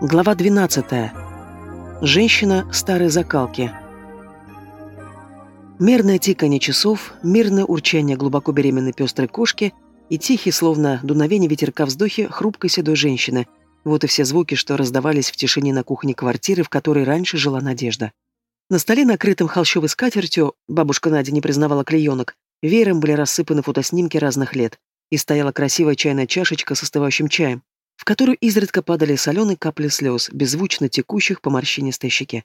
Глава 12. Женщина старой закалки. Мерное тиканье часов, мирное урчание глубоко беременной пестрой кошки и тихий, словно дуновение ветерка вздохи, хрупкой седой женщины. Вот и все звуки, что раздавались в тишине на кухне квартиры, в которой раньше жила Надежда. На столе, накрытым холщовой скатертью, бабушка Надя не признавала клеенок, веером были рассыпаны фотоснимки разных лет, и стояла красивая чайная чашечка с остывающим чаем, в которую изредка падали соленые капли слез, беззвучно текущих по морщинистой щеке.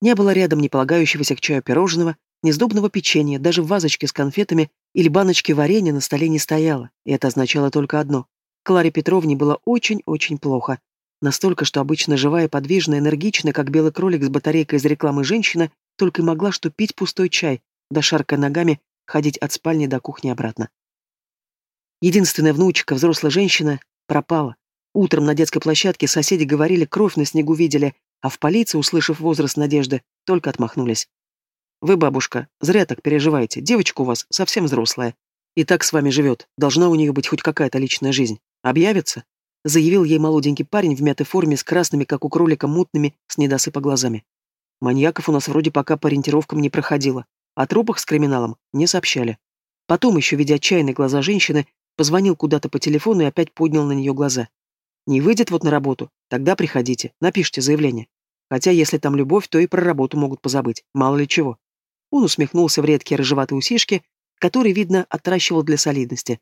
Не было рядом ни полагающегося к чаю пирожного, ни сдобного печенья, даже в вазочке с конфетами или баночки варенья на столе не стояло, и это означало только одно. Кларе Петровне было очень-очень плохо. Настолько, что обычно живая, подвижная, энергичная, как белый кролик с батарейкой из рекламы женщина, только и могла что пить пустой чай, да шаркая ногами ходить от спальни до кухни обратно. Единственная внучка, взрослая женщина, пропала. Утром на детской площадке соседи говорили, кровь на снегу видели, а в полиции, услышав возраст Надежды, только отмахнулись. «Вы, бабушка, зря так переживаете. Девочка у вас совсем взрослая. И так с вами живет. Должна у нее быть хоть какая-то личная жизнь. Объявится?» Заявил ей молоденький парень в мятой форме с красными, как у кролика, мутными, с недосыпа глазами. Маньяков у нас вроде пока по ориентировкам не проходило. О трупах с криминалом не сообщали. Потом, еще видя отчаянные глаза женщины, позвонил куда-то по телефону и опять поднял на нее глаза. Не выйдет вот на работу, тогда приходите, напишите заявление. Хотя если там любовь, то и про работу могут позабыть, мало ли чего. Он усмехнулся в редкие рыжеватые усишки, которые, видно, отращивал для солидности.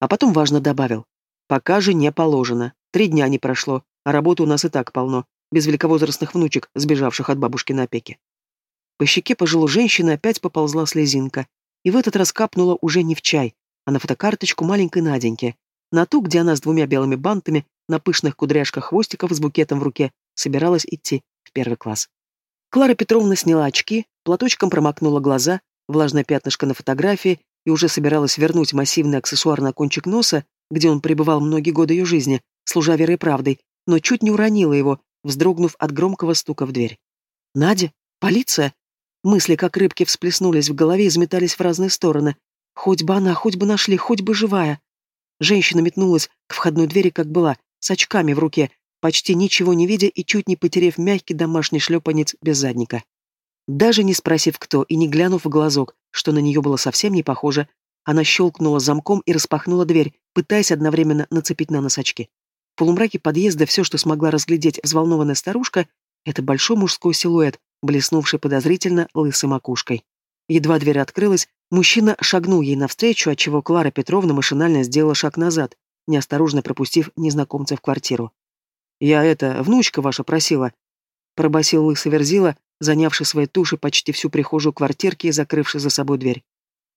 А потом важно добавил. Пока же не положено. Три дня не прошло, а работы у нас и так полно, без великовозрастных внучек, сбежавших от бабушки на опеке. По щеке пожилой женщины опять поползла слезинка, и в этот раз капнула уже не в чай, а на фотокарточку маленькой Наденьки, на ту, где она с двумя белыми бантами на пышных кудряшках хвостиков с букетом в руке, собиралась идти в первый класс. Клара Петровна сняла очки, платочком промокнула глаза, влажное пятнышко на фотографии и уже собиралась вернуть массивный аксессуар на кончик носа, где он пребывал многие годы ее жизни, служа верой и правдой, но чуть не уронила его, вздрогнув от громкого стука в дверь. «Надя? Полиция?» Мысли, как рыбки, всплеснулись в голове и изметались в разные стороны. Хоть бы она, хоть бы нашли, хоть бы живая. Женщина метнулась к входной двери, как была, с очками в руке, почти ничего не видя и чуть не потеряв мягкий домашний шлепанец без задника. Даже не спросив кто и не глянув в глазок, что на нее было совсем не похоже, она щелкнула замком и распахнула дверь, пытаясь одновременно нацепить на нос очки. В полумраке подъезда все, что смогла разглядеть взволнованная старушка, это большой мужской силуэт, блеснувший подозрительно лысой макушкой. Едва дверь открылась, мужчина шагнул ей навстречу, отчего Клара Петровна машинально сделала шаг назад, неосторожно пропустив незнакомца в квартиру. «Я это, внучка ваша просила», — пробасил лысый верзила, занявший своей тушей почти всю прихожую квартирки и закрывший за собой дверь.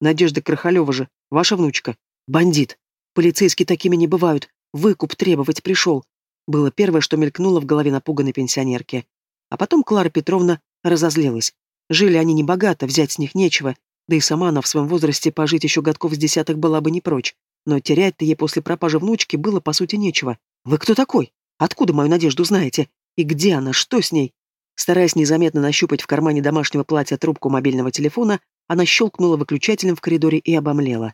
«Надежда Крахалева же, ваша внучка. Бандит. Полицейские такими не бывают. Выкуп требовать пришел». Было первое, что мелькнуло в голове напуганной пенсионерки. А потом Клара Петровна разозлилась. Жили они небогато, взять с них нечего, да и сама она в своем возрасте пожить еще годков с десяток была бы не прочь. Но терять-то ей после пропажи внучки было, по сути, нечего. «Вы кто такой? Откуда мою Надежду знаете? И где она? Что с ней?» Стараясь незаметно нащупать в кармане домашнего платья трубку мобильного телефона, она щелкнула выключателем в коридоре и обомлела.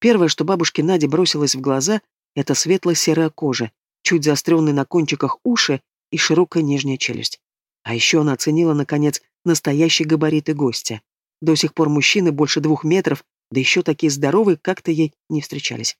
Первое, что бабушке Наде бросилось в глаза, это светло-серая кожа, чуть заостренные на кончиках уши и широкая нижняя челюсть. А еще она оценила, наконец, настоящие габариты гостя. До сих пор мужчины больше двух метров да еще такие здоровые как-то ей не встречались.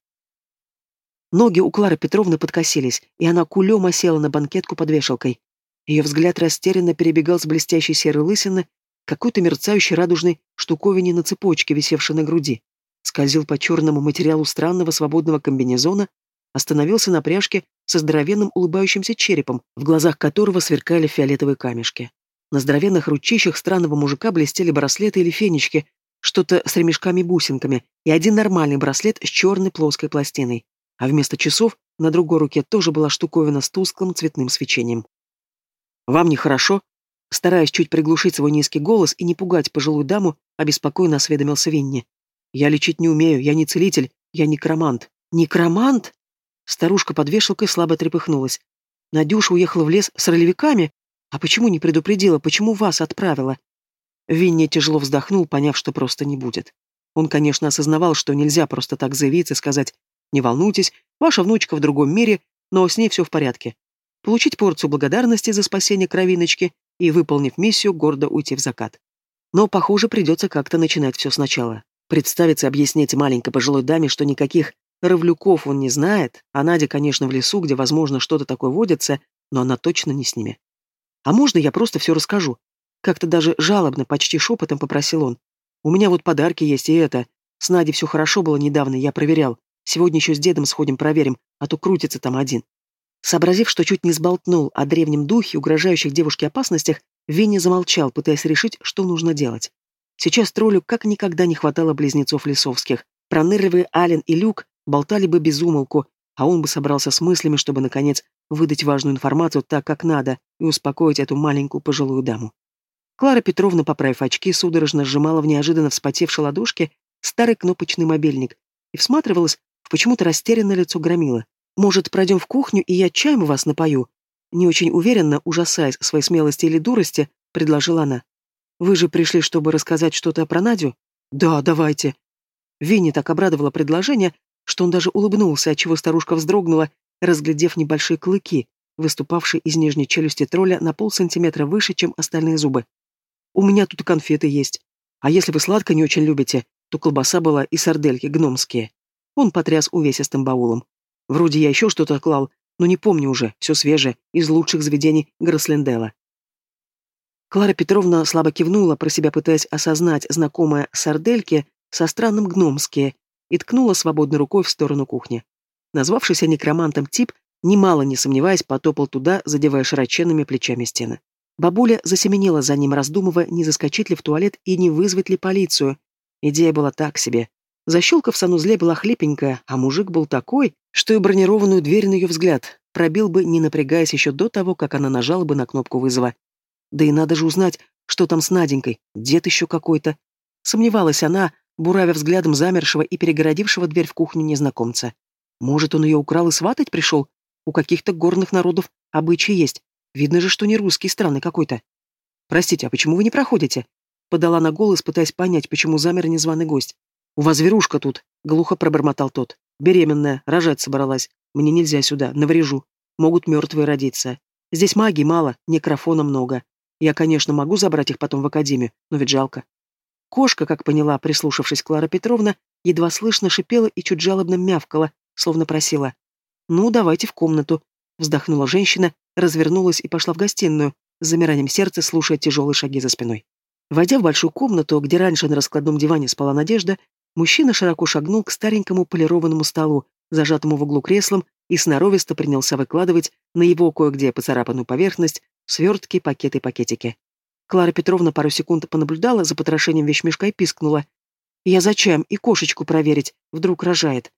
Ноги у Клары Петровны подкосились, и она кулем осела на банкетку под вешалкой. Ее взгляд растерянно перебегал с блестящей серой лысины какой-то мерцающей радужной штуковине на цепочке, висевшей на груди. Скользил по черному материалу странного свободного комбинезона, остановился на пряжке со здоровенным улыбающимся черепом, в глазах которого сверкали фиолетовые камешки. На здоровенных ручищах странного мужика блестели браслеты или фенечки, что-то с ремешками-бусинками и один нормальный браслет с черной плоской пластиной. А вместо часов на другой руке тоже была штуковина с тусклым цветным свечением. «Вам нехорошо?» Стараясь чуть приглушить свой низкий голос и не пугать пожилую даму, обеспокоенно осведомился Винни. «Я лечить не умею, я не целитель, я некромант». «Некромант?» Старушка под вешалкой слабо трепыхнулась. «Надюша уехала в лес с ролевиками? А почему не предупредила, почему вас отправила? Винни тяжело вздохнул, поняв, что просто не будет. Он, конечно, осознавал, что нельзя просто так заявиться и сказать «Не волнуйтесь, ваша внучка в другом мире, но с ней все в порядке». получить порцию благодарности за спасение кровиночки и, выполнив миссию, гордо уйти в закат. Но, похоже, придется как-то начинать все сначала. Представиться объяснить маленькой пожилой даме, что никаких Равлюков он не знает, а Надя, конечно, в лесу, где, возможно, что-то такое водится, но она точно не с ними. А можно я просто все расскажу? Как-то даже жалобно, почти шепотом попросил он. У меня вот подарки есть, и это. С Надей все хорошо было недавно, я проверял. Сегодня еще с дедом сходим проверим, а то крутится там один. Сообразив, что чуть не сболтнул о древнем духе, угрожающих девушке опасностях, Винни замолчал, пытаясь решить, что нужно делать. Сейчас троллю как никогда не хватало близнецов Лисовских. Пронырливые Ален и Люк болтали бы без умолку, а он бы собрался с мыслями, чтобы, наконец, выдать важную информацию так, как надо, и успокоить эту маленькую пожилую даму. Клара Петровна, поправив очки, судорожно сжимала в неожиданно вспотевшей ладошке старый кнопочный мобильник и всматривалась в почему-то растерянное лицо громила. «Может, пройдем в кухню, и я чаем вас напою?» Не очень уверенно, ужасаясь своей смелости или дурости, предложила она. «Вы же пришли, чтобы рассказать что-то про Надю?» «Да, давайте». Винни так обрадовала предложение, что он даже улыбнулся, отчего старушка вздрогнула, разглядев небольшие клыки, выступавшие из нижней челюсти тролля на полсантиметра выше, чем остальные зубы. «У меня тут конфеты есть. А если вы сладко не очень любите, то колбаса была и сардельки гномские». Он потряс увесистым баулом. «Вроде я еще что-то клал, но не помню уже, все свежее, из лучших заведений Грослендела». Клара Петровна слабо кивнула, про себя пытаясь осознать знакомое сардельки со странным гномские, и ткнула свободной рукой в сторону кухни. Назвавшийся некромантом тип, немало не сомневаясь, потопал туда, задевая широченными плечами стены. Бабуля засеменила за ним, раздумывая, не заскочить ли в туалет и не вызвать ли полицию. Идея была так себе. Защелка в санузле была хлипенькая, а мужик был такой, что и бронированную дверь на ее взгляд пробил бы, не напрягаясь еще до того, как она нажала бы на кнопку вызова. Да и надо же узнать, что там с Наденькой, дед еще какой-то. Сомневалась она, буравя взглядом замершего и перегородившего дверь в кухню незнакомца. Может, он ее украл и сватать пришел? У каких-то горных народов обычаи есть. Видно же, что не русский, странный какой-то. «Простите, а почему вы не проходите?» Подала на голос, пытаясь понять, почему замер незваный гость. «У вас зверушка тут», — глухо пробормотал тот. «Беременная, рожать собралась. Мне нельзя сюда, наврежу. Могут мертвые родиться. Здесь магии мало, некрофона много. Я, конечно, могу забрать их потом в академию, но ведь жалко. Кошка, как поняла, прислушавшись Клара Петровна, едва слышно шипела и чуть жалобно мявкала, словно просила. «Ну, давайте в комнату», — вздохнула женщина, развернулась и пошла в гостиную, с замиранием сердца слушая тяжелые шаги за спиной. Войдя в большую комнату, где раньше на раскладном диване спала Надежда, мужчина широко шагнул к старенькому полированному столу, зажатому в углу креслом, и сноровисто принялся выкладывать на его кое-где поцарапанную поверхность свертки, пакеты, пакетики. Клара Петровна пару секунд понаблюдала за потрошением вещмешка и пискнула. «Я зачем? И кошечку проверить. Вдруг рожает».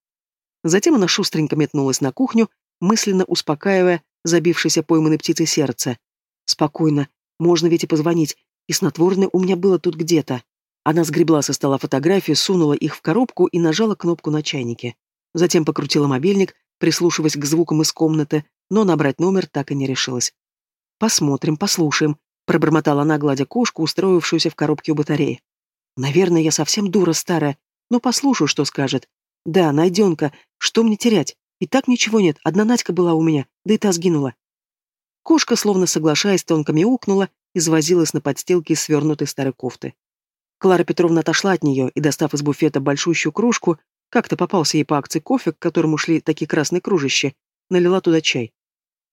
Затем она шустренько метнулась на кухню, мысленно успокаивая забившееся пойманной птицей сердце. «Спокойно. Можно ведь и позвонить. И снотворное у меня было тут где-то». Она сгребла со стола фотографии, сунула их в коробку и нажала кнопку на чайнике. Затем покрутила мобильник, прислушиваясь к звукам из комнаты, но набрать номер так и не решилась. «Посмотрим, послушаем», Пробормотала она, гладя кошку, устроившуюся в коробке у батареи. «Наверное, я совсем дура старая, но послушаю, что скажет. Да, найденка, что мне терять? И так ничего нет, одна Надька была у меня, да и та сгинула». Кошка, словно соглашаясь, тонко мяукнула и завозилась на подстилке из свернутой старой кофты. Клара Петровна отошла от нее и, достав из буфета большущую кружку, как-то попался ей по акции кофе, к которому шли такие красные кружища, налила туда чай.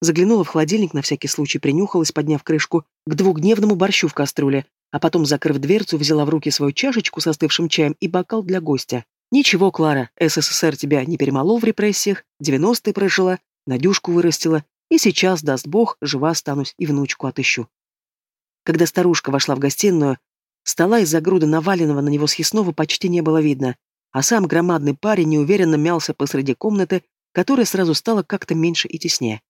Заглянула в холодильник, на всякий случай принюхалась, подняв крышку, к двухдневному борщу в кастрюле, а потом, закрыв дверцу, взяла в руки свою чашечку с остывшим чаем и бокал для гостя. «Ничего, Клара, СССР тебя не перемолол в репрессиях, девяностые прожила, Надюшку вырастила, и сейчас, даст Бог, жива останусь и внучку отыщу». Когда старушка вошла в гостиную, стола из-за груды наваленного на него съестного почти не было видно, а сам громадный парень неуверенно мялся посреди комнаты, которая сразу стала как-то меньше и теснее.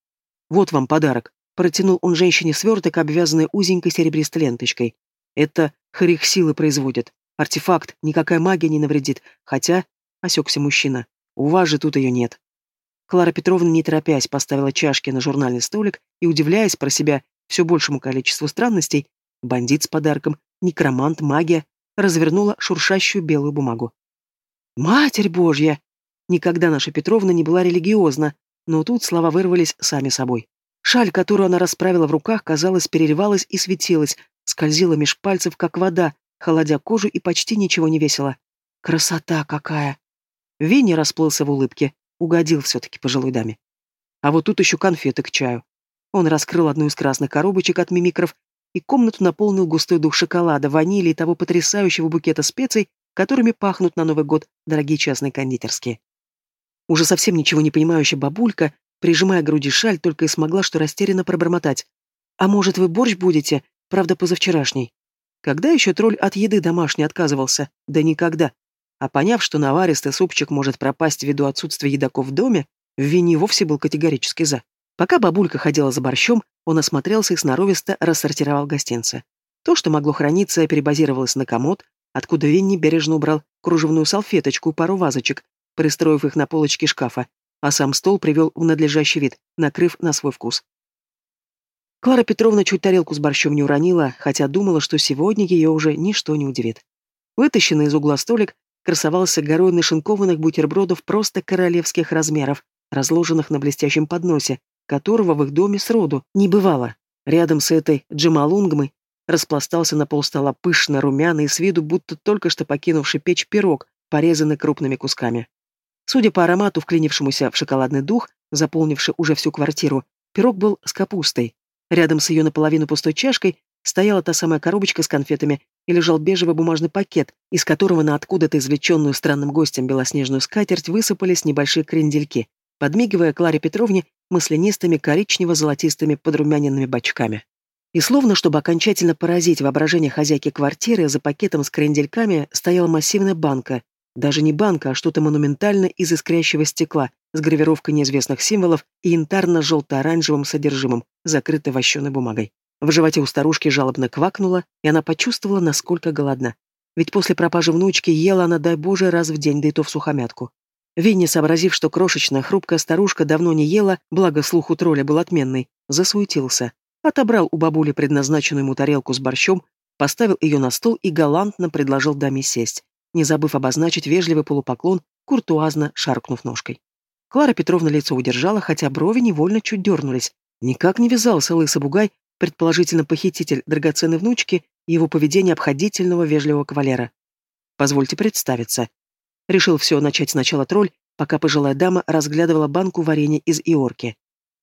«Вот вам подарок», — протянул он женщине сверток, обвязанный узенькой серебристой ленточкой. «Это хрих силы производит. Артефакт, никакая магия не навредит. Хотя...» — осекся мужчина. «У вас же тут ее нет». Клара Петровна, не торопясь, поставила чашки на журнальный столик и, удивляясь про себя все большему количеству странностей, бандит с подарком, некромант, магия, развернула шуршащую белую бумагу. «Матерь Божья!» Никогда наша Петровна не была религиозна, но тут слова вырвались сами собой. Шаль, которую она расправила в руках, казалось, переливалась и светилась, скользила меж пальцев, как вода, холодя кожу и почти ничего не весила. Красота какая! Винни расплылся в улыбке, угодил все-таки пожилой даме. А вот тут еще конфеты к чаю. Он раскрыл одну из красных коробочек от мимикров и комнату наполнил густой дух шоколада, ванили и того потрясающего букета специй, которыми пахнут на Новый год дорогие частные кондитерские. Уже совсем ничего не понимающая бабулька, прижимая к груди шаль, только и смогла что растерянно пробормотать. «А может, вы борщ будете? Правда, позавчерашний». Когда еще тролль от еды домашней отказывался? Да никогда. А поняв, что наваристый супчик может пропасть ввиду отсутствия едоков в доме, Винни вовсе был категорически за. Пока бабулька ходила за борщом, он осмотрелся и сноровисто рассортировал гостинцы. То, что могло храниться, перебазировалось на комод, откуда Винни бережно убрал кружевную салфеточку и пару вазочек, пристроив их на полочке шкафа, а сам стол привел в надлежащий вид, накрыв на свой вкус. Клара Петровна чуть тарелку с борщом не уронила, хотя думала, что сегодня ее уже ничто не удивит. Вытащенный из угла столик красовался горой нашинкованных бутербродов просто королевских размеров, разложенных на блестящем подносе, которого в их доме сроду не бывало. Рядом с этой джамалунгмой распластался на полстола пышно румяный с виду будто только что покинувший печь пирог, порезанный крупными кусками. Судя по аромату, вклинившемуся в шоколадный дух, заполнивший уже всю квартиру, пирог был с капустой. Рядом с ее наполовину пустой чашкой стояла та самая коробочка с конфетами и лежал бежевый бумажный пакет, из которого на откуда-то извлеченную странным гостем белоснежную скатерть высыпались небольшие крендельки, подмигивая Кларе Петровне маслянистыми коричнево-золотистыми подрумяненными бачками. И словно, чтобы окончательно поразить воображение хозяйки квартиры, за пакетом с крендельками стояла массивная банка. Даже не банка, а что-то монументальное из искрящего стекла, с гравировкой неизвестных символов и янтарно-желто-оранжевым содержимым, закрытой вощеной бумагой. В животе у старушки жалобно квакнуло, и она почувствовала, насколько голодна. Ведь после пропажи внучки ела она, дай Боже, раз в день, да и то в сухомятку. Винни, сообразив, что крошечная, хрупкая старушка давно не ела, благо слух у тролля был отменный, засуетился. Отобрал у бабули предназначенную ему тарелку с борщом, поставил ее на стол и галантно предложил даме сесть, не забыв обозначить вежливый полупоклон, куртуазно шаркнув ножкой. Клара Петровна лицо удержала, хотя брови невольно чуть дернулись. Никак не вязался лысый бугай, предположительно похититель драгоценной внучки, и его поведение обходительного вежливого кавалера. «Позвольте представиться». Решил все начать сначала тролль, пока пожилая дама разглядывала банку варенья из иорки.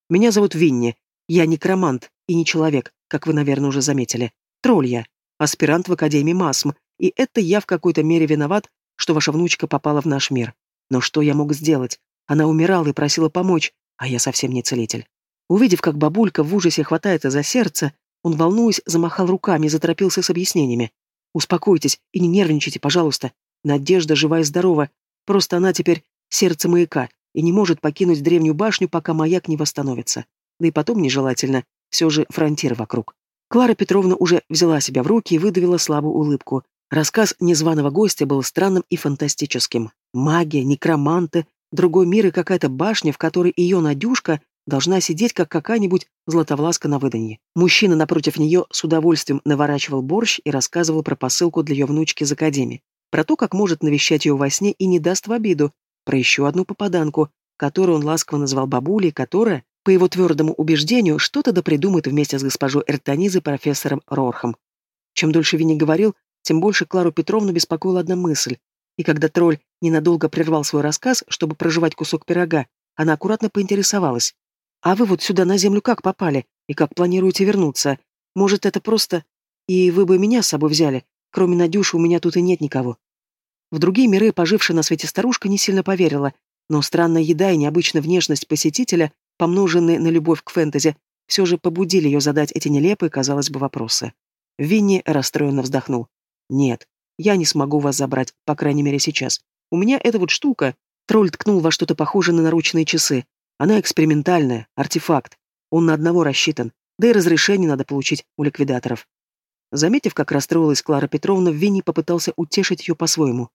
«Меня зовут Винни, я некромант и не человек, как вы, наверное, уже заметили. Тролль я, аспирант в Академии МАСМ, и это я в какой-то мере виноват, что ваша внучка попала в наш мир. Но что я мог сделать? Она умирала и просила помочь, а я совсем не целитель. Увидев, как бабулька в ужасе хватается за сердце, он, волнуясь, замахал руками и заторопился с объяснениями. «Успокойтесь и не нервничайте, пожалуйста. Надежда жива и здорова. Просто она теперь сердце маяка и не может покинуть древнюю башню, пока маяк не восстановится да и потом нежелательно, все же фронтир вокруг. Клара Петровна уже взяла себя в руки и выдавила слабую улыбку. Рассказ незваного гостя был странным и фантастическим. Магия, некроманты, другой мир и какая-то башня, в которой ее Надюшка должна сидеть, как какая-нибудь златовласка на выданье. Мужчина напротив нее с удовольствием наворачивал борщ и рассказывал про посылку для ее внучки из академии. Про то, как может навещать ее во сне и не даст в обиду. Про еще одну попаданку, которую он ласково назвал бабулей, которая, по его твердому убеждению, что-то да придумает вместе с госпожой Эртонизой профессором Рорхом. Чем дольше Винни говорил, тем больше Клару Петровну беспокоила одна мысль. И когда тролль ненадолго прервал свой рассказ, чтобы проживать кусок пирога, она аккуратно поинтересовалась. «А вы вот сюда на землю как попали? И как планируете вернуться? Может, это просто... И вы бы меня с собой взяли? Кроме Надюши у меня тут и нет никого». В другие миры пожившая на свете старушка не сильно поверила, но странная еда и необычная внешность посетителя помноженные на любовь к фэнтези, все же побудили ее задать эти нелепые, казалось бы, вопросы. Винни расстроенно вздохнул. «Нет, я не смогу вас забрать, по крайней мере сейчас. У меня эта вот штука...» Тролль ткнул во что-то похожее на наручные часы. Она экспериментальная, артефакт. Он на одного рассчитан, да и разрешение надо получить у ликвидаторов. Заметив, как расстроилась Клара Петровна, Винни попытался утешить ее по-своему.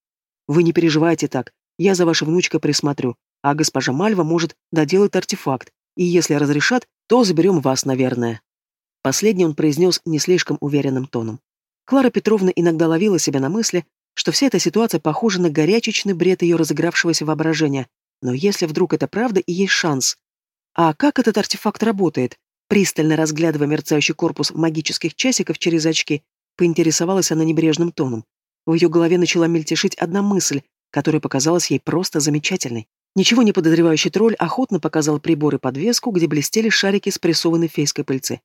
«Вы не переживайте так, я за вашей внучкой присмотрю, а госпожа Мальва может доделать артефакт, и если разрешат, то заберем вас, наверное». Последний он произнес не слишком уверенным тоном. Клара Петровна иногда ловила себя на мысли, что вся эта ситуация похожа на горячечный бред ее разыгравшегося воображения. Но если вдруг это правда и есть шанс. А как этот артефакт работает? Пристально разглядывая мерцающий корпус магических часиков через очки, поинтересовалась она небрежным тоном. В ее голове начала мельтешить одна мысль, которая показалась ей просто замечательной. Ничего не подозревающий тролль охотно показал прибор и подвеску, где блестели шарики с прессованной фейской пыльцы.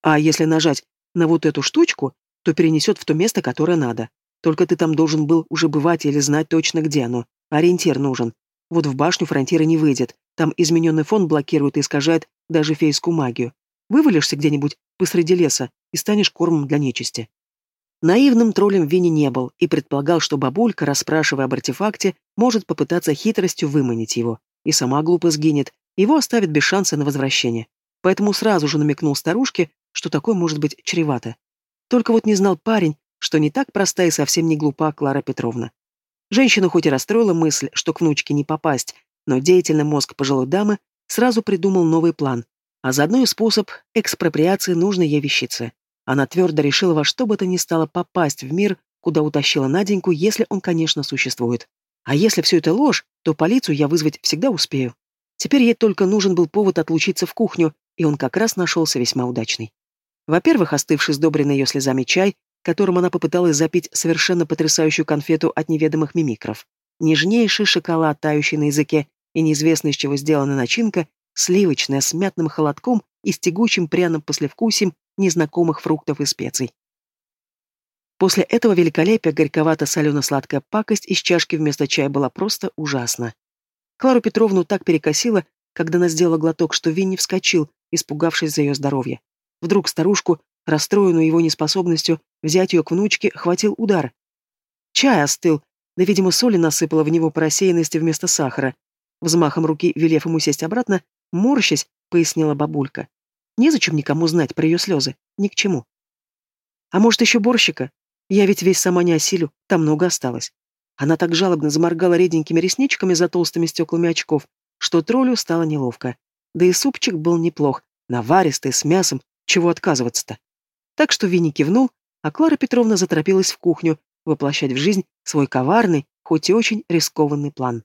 А если нажать на вот эту штучку, то перенесет в то место, которое надо. Только ты там должен был уже бывать или знать точно, где оно. Ориентир нужен. Вот в башню фронтира не выйдет. Там измененный фон блокирует и искажает даже фейскую магию. Вывалишься где-нибудь посреди леса и станешь кормом для нечисти. Наивным троллем Винни не был и предполагал, что бабулька, расспрашивая об артефакте, может попытаться хитростью выманить его. И сама глупо сгинет, его оставит без шанса на возвращение. Поэтому сразу же намекнул старушке, что такое может быть чревато. Только вот не знал парень, что не так проста и совсем не глупа Клара Петровна. Женщину хоть и расстроила мысль, что к внучке не попасть, но деятельный мозг пожилой дамы сразу придумал новый план, а заодно и способ экспроприации нужной ей вещицы. Она твердо решила во что бы то ни стало попасть в мир, куда утащила Наденьку, если он, конечно, существует. А если все это ложь, то полицию я вызвать всегда успею. Теперь ей только нужен был повод отлучиться в кухню, и он как раз нашелся весьма удачный. Во-первых, остывший сдобренный ее слезами чай, которым она попыталась запить совершенно потрясающую конфету от неведомых мимикров. Нежнейший шоколад, тающий на языке, и неизвестно из чего сделана начинка, сливочная, с мятным холодком и с тягучим пряным послевкусием незнакомых фруктов и специй. После этого великолепия горьковато-солено-сладкая пакость из чашки вместо чая была просто ужасна. Клару Петровну так перекосило, когда она сделала глоток, что Винни вскочил, испугавшись за ее здоровье. Вдруг старушку, расстроенную его неспособностью взять ее к внучке, хватил удар. Чай остыл, да, видимо, соли насыпала в него по рассеянности вместо сахара. Взмахом руки, велев ему сесть обратно, морщась, пояснила бабулька. Незачем никому знать про ее слезы, ни к чему. А может, еще борщика? Я ведь весь сама не осилю, там много осталось. Она так жалобно заморгала реденькими ресничками за толстыми стеклами очков, что троллю стало неловко. Да и супчик был неплох, наваристый, с мясом, чего отказываться-то? Так что Винни кивнул, а Клара Петровна заторопилась в кухню воплощать в жизнь свой коварный, хоть и очень рискованный план.